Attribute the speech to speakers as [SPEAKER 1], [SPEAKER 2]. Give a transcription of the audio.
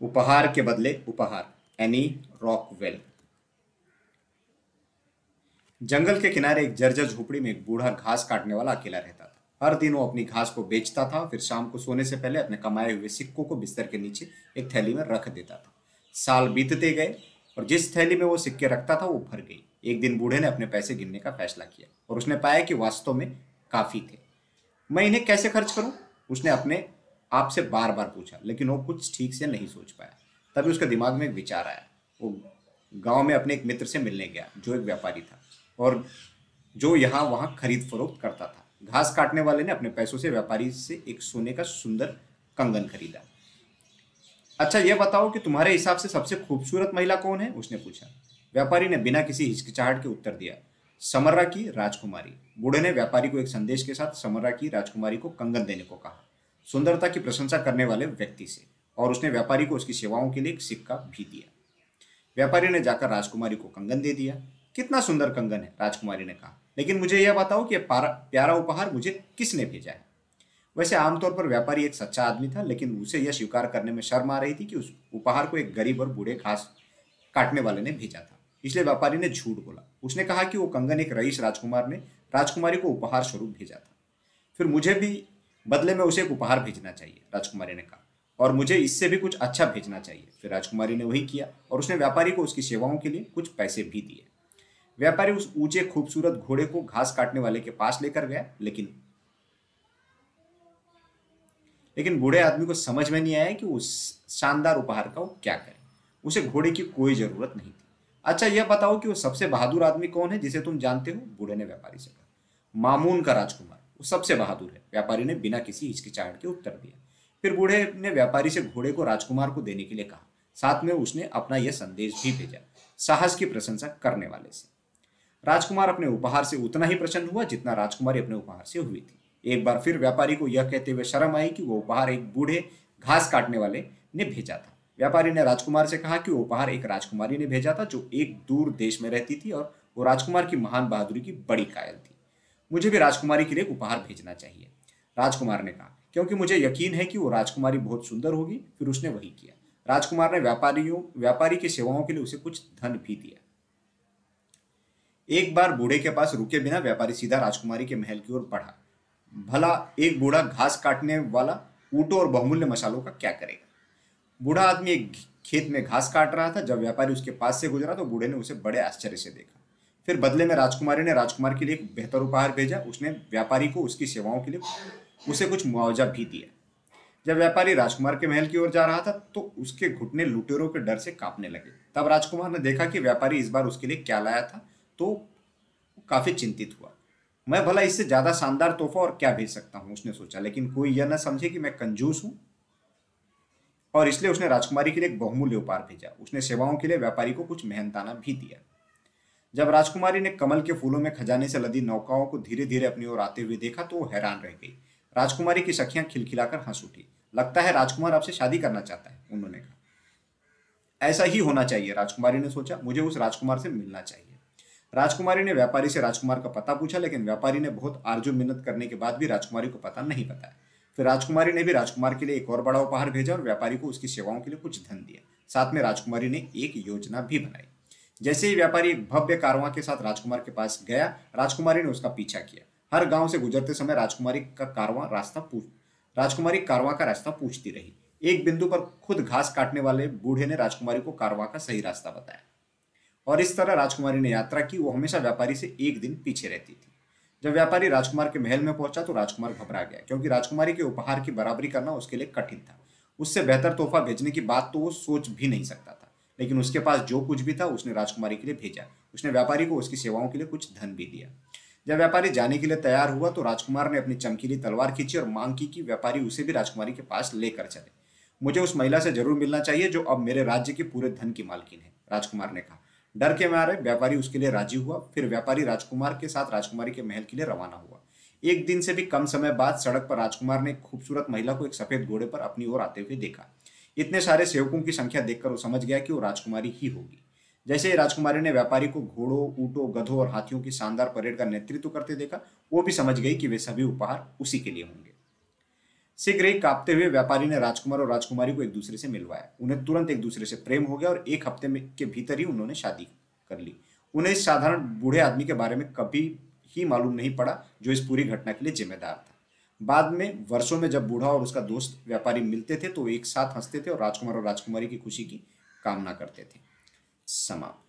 [SPEAKER 1] उपहार के बदले उपहार एनी रॉकवेल जंगल के किनारे एक जर्जर झोपड़ी में एक बूढ़ा घास काटने वाला अकेला रहता था। हर दिन वो अपनी घास को बेचता था, फिर शाम को सोने से पहले अपने कमाए हुए सिक्कों को बिस्तर के नीचे एक थैली में रख देता था। साल बीतते गए और जिस थैली में वो सिक्के रखता था, वो भर गई। एक दिन बूढ़े ने अपने पैसे गिनने का फैसला किया और उसने पाया कि वास्तव में काफ़ी थे। मैं इन्हें कैसे खर्च करूँ? उसने अपने आप से बार बार पूछा, लेकिन वो कुछ ठीक से नहीं सोच पाया। तभी उसके दिमाग में एक विचार आया। वो गाँव में अपने एक मित्र से मिलने गया, जो एक व्यापारी था, और जो यहाँ वहाँ खरीद फरोख्त करता था। घास काटने वाले ने अपने पैसों से व्यापारी से एक सोने का सुंदर कंगन खरीदा। अच्छा यह बताओ कि तुम्हारे हिसाब से सबसे खूबसूरत महिला कौन है? उसने पूछा। व्यापारी ने बिना किसी हिचकिचाहट के उत्तर दिया, समर्रा की राजकुमारी। बूढ़े ने व्यापारी को एक संदेश के साथ समर्रा की राजकुमारी को कंगन देने को कहा। सुंदरता की प्रशंसा करने वाले व्यक्ति से और उसने व्यापारी को उसकी सेवाओं के लिए एक सिक्का भी दिया। व्यापारी ने जाकर राजकुमारी को कंगन दे दिया। कितना सुंदर कंगन है, राजकुमारी ने कहा। लेकिन मुझे यह बताओ कि प्यारा उपहार मुझे किसने भेजा है? वैसे आमतौर पर व्यापारी एक सच्चा आदमी था, लेकिन उसे यह स्वीकार करने में शर्म आ रही थी कि उस उपहार को एक गरीब और बूढ़े घास काटने वाले ने भेजा था। इसलिए व्यापारी ने झूठ बोला। उसने कहा कि वो कंगन एक रईस राजकुमार ने, राजकुमारी को उपहार स्वरूप भेजा था। फिर मुझे भी बदले में उसे एक उपहार भेजना चाहिए, राजकुमारी ने कहा। और मुझे इससे भी कुछ अच्छा भेजना चाहिए। फिर राजकुमारी ने वही किया और उसने व्यापारी को उसकी सेवाओं के लिए कुछ पैसे भी दिए। व्यापारी उस ऊँचे, खूबसूरत घोड़े को घास काटने वाले के पास लेकर गया, लेकिन लेकिन बूढ़े आदमी को समझ में नहीं आया कि उस शानदार उपहार का वो क्या करे। उसे घोड़े की कोई ज़रूरत नहीं थी। अच्छा यह बताओ कि वो सबसे बहादुर आदमी कौन है जिसे तुम जानते हो? बूढ़े ने व्यापारी से कहा। मामून का राजकुमार। वो सबसे बहादुर है। व्यापारी ने बिना किसी हिचकिचाहट के उत्तर दिया। फिर बूढ़े ने व्यापारी से घोड़े को राजकुमार को देने के लिए कहा। साथ में उसने अपना यह संदेश भी भेजा, साहस की प्रशंसा करने वाले से। राजकुमार अपने उपहार से उतना ही प्रसन्न हुआ जितना राजकुमारी अपने उपहार से हुई थी। एक बार फिर व्यापारी को यह कहते हुए शर्म आई कि वो उपहार एक बूढ़े घास काटने वाले ने भेजा था। व्यापारी ने राजकुमार से कहा कि वो उपहार एक राजकुमारी ने भेजा था जो एक दूर देश में रहती थी और वो राजकुमार की महान बहादुरी की बड़ी कायल थी। मुझे भी राजकुमारी के लिए उपहार भेजना चाहिए। राजकुमार ने कहा, क्योंकि मुझे यकीन है कि वो राजकुमारी बहुत सुंदर होगी। फिर उसने वही किया। राजकुमार ने व्यापारियों, व्यापारी की सेवाओं के लिए उसे कुछ धन भी दिया। एक बार बूढ़े के पास रुके बिना व्यापारी सीधा राजकुमारी के महल की ओर बढ़ा। भला एक बूढ़ा घास काटने वाला ऊटो और बहुमूल्य मसालों का क्या करेगा? बूढ़ा आदमी एक खेत में घास काट रहा था। जब व्यापारी उसके पास से गुजरा तो बूढ़े ने उसे बड़े आश्चर्य से देखा। फिर बदले में राजकुमारी ने राजकुमार के लिए एक बेहतर उपहार भेजा। उसने व्यापारी को उसकी सेवाओं के लिए उसे कुछ मुआवजा भी दिया। जब व्यापारी राजकुमार के महल की ओर जा रहा था तो उसके घुटने लुटेरों के डर से कांपने लगे। तब राजकुमार ने देखा कि व्यापारी इस बार उसके लिए क्या लाया था तो काफ़ी चिंतित हुआ। मैं भला इससे ज़्यादा शानदार तोहफा और क्या भेज सकता हूँ? उसने सोचा, लेकिन कोई यह न समझे कि मैं कंजूस हूँ। और इसलिए उसने राजकुमारी के लिए एक बहुमूल्य उपहार भेजा। उसने सेवाओं के लिए व्यापारी को कुछ मेहनताना भी दिया। जब राजकुमारी ने कमल के फूलों में खजाने से लदी नौकाओं को धीरे धीरे अपनी ओर आते हुए देखा तो वो हैरान रह गई। राजकुमारी की सखियाँ खिलखिलाकर हंस उठी। लगता है राजकुमार आपसे शादी करना चाहता है, उन्होंने कहा। ऐसा ही होना चाहिए, राजकुमारी ने सोचा। मुझे उस राजकुमार से मिलना चाहिए। राजकुमारी ने व्यापारी से राजकुमार का पता पूछा, लेकिन व्यापारी ने बहुत आरज़ू मिन्नत करने के बाद भी राजकुमारी को पता नहीं बताया। फिर राजकुमारी ने भी राजकुमार के लिए एक और बड़ा उपहार भेजा और व्यापारी को उसकी सेवाओं के लिए कुछ धन दिया। साथ में राजकुमारी ने एक योजना भी बनाई। जैसे ही व्यापारी एक भव्य कारवां के साथ राजकुमार के पास गया, राजकुमारी ने उसका पीछा किया। हर गाँव से गुजरते समय राजकुमारी का कारवां रास्ता पूछ, राजकुमारी कारवां का रास्ता पूछती रही। एक बिंदु पर खुद घास काटने वाले बूढ़े ने राजकुमारी को कारवां का सही रास्ता बताया। और इस तरह राजकुमारी ने यात्रा की, वो हमेशा व्यापारी से एक दिन पीछे रहती थी। जब व्यापारी राजकुमार के महल में पहुँचा तो राजकुमार घबरा गया, क्योंकि राजकुमारी के उपहार की बराबरी करना उसके लिए कठिन था। उससे बेहतर तोहफा भेजने की बात तो वो सोच भी नहीं सकता था। लेकिन उसके पास जो कुछ भी था, उसने राजकुमारी के लिए भेजा। उसने व्यापारी को उसकी सेवाओं के लिए कुछ धन भी दिया। जब व्यापारी जाने के लिए तैयार हुआ तो राजकुमार ने अपनी चमकीली तलवार खींची और मांग की कि व्यापारी उसे भी राजकुमारी के पास लेकर चले। मुझे उस महिला से ज़रूर मिलना चाहिए, जो अब मेरे राज्य के पूरे धन की मालकिन है, राजकुमार ने कहा। डर के मारे व्यापारी उसके लिए राज़ी हुआ, फिर व्यापारी राजकुमार के साथ राजकुमारी के महल के लिए रवाना हुआ। एक दिन से भी कम समय बाद सड़क पर राजकुमार ने खूबसूरत महिला को एक सफ़ेद घोड़े पर अपनी ओर आते हुए देखा। इतने सारे सेवकों की संख्या देखकर वो समझ गया कि वो राजकुमारी ही होगी। जैसे ही राजकुमारी ने व्यापारी को घोड़ों, ऊँटों, गधों और हाथियों की शानदार परेड का नेतृत्व करते देखा, वो भी समझ गई कि वे सभी उपहार उसी के लिए होंगे। शीघ्र ही कांपते हुए व्यापारी ने राजकुमार और राजकुमारी को एक दूसरे से मिलवाया। उन्हें तुरंत एक दूसरे से प्रेम हो गया और एक हफ़्ते में के भीतर ही उन्होंने शादी कर ली। उन्हें इस साधारण बूढ़े आदमी के बारे में कभी ही मालूम नहीं पड़ा, जो इस पूरी घटना के लिए जिम्मेदार था। बाद में वर्षों में जब बूढ़ा और उसका दोस्त व्यापारी मिलते थे तो एक साथ हँसते थे और राजकुमार और राजकुमारी की खुशी की कामना करते थे। समाप्त।